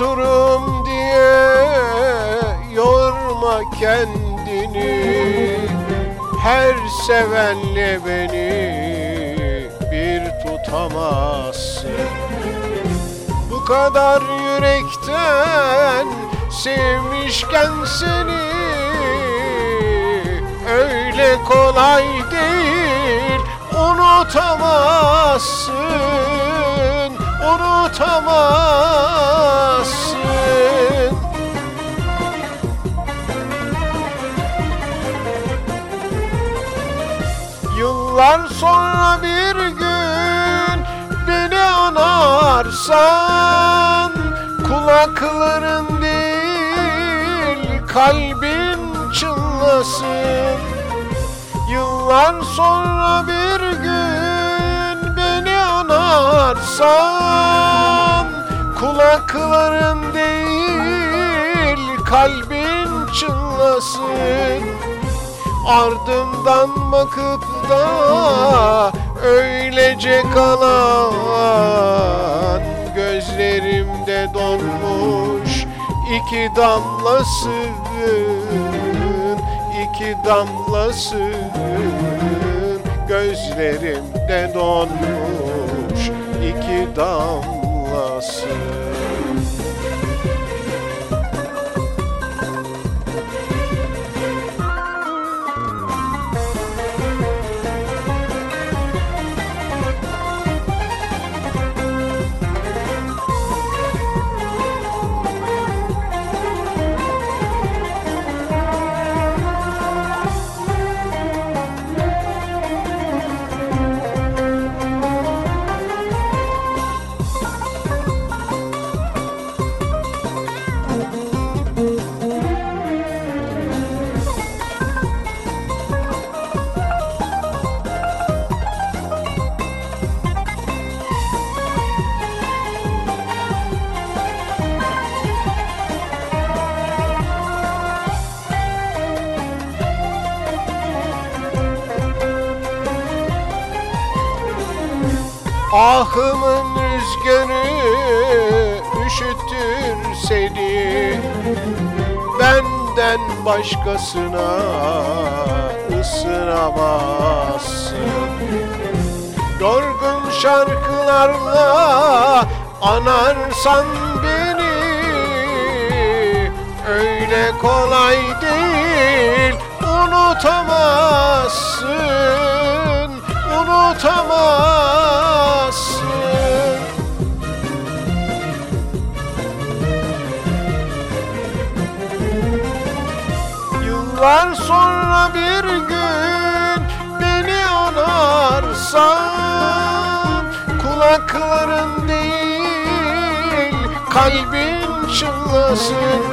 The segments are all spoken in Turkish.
unuturum diye yorma kendini. Her sevenle beni bir tutamazsın. Bu kadar yürekten sevmişken seni Öyle kolay değil unutamazsın unutamazsın. Yıllar sonra bir gün beni anarsan Kulakların değil kalbin çınlasın. Yıllar sonra bir gün beni anarsan Kulakların değil kalbin çınlasın Ardımdan bakıp da öylece kalan Gözlerimde donmuş iki damlasın iki damlasın Gözlerimde donmuş iki damlasın Ahımın rüzgarı üşütür seni. Benden başkasına ısıramazsın Yorgun şarkılarla anarsan beni Öyle kolay değil unutamazsın Unutamazsın Yıllar sonra bir gün beni anarsan Kulakların değil kalbin çınlasın.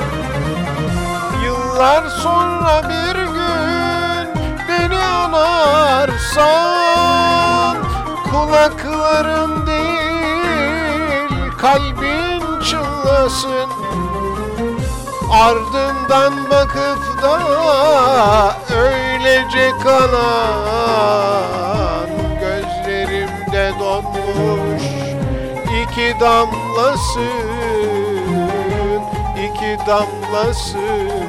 Yıllar sonra bir gün beni anarsan Kulakların değil kalbin çınlasın Ardından bakıp da öylece kalan Gözlerimde donmuş iki damlasın iki damlasın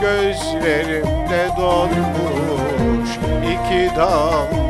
Gözlerimde donmuş iki damlasın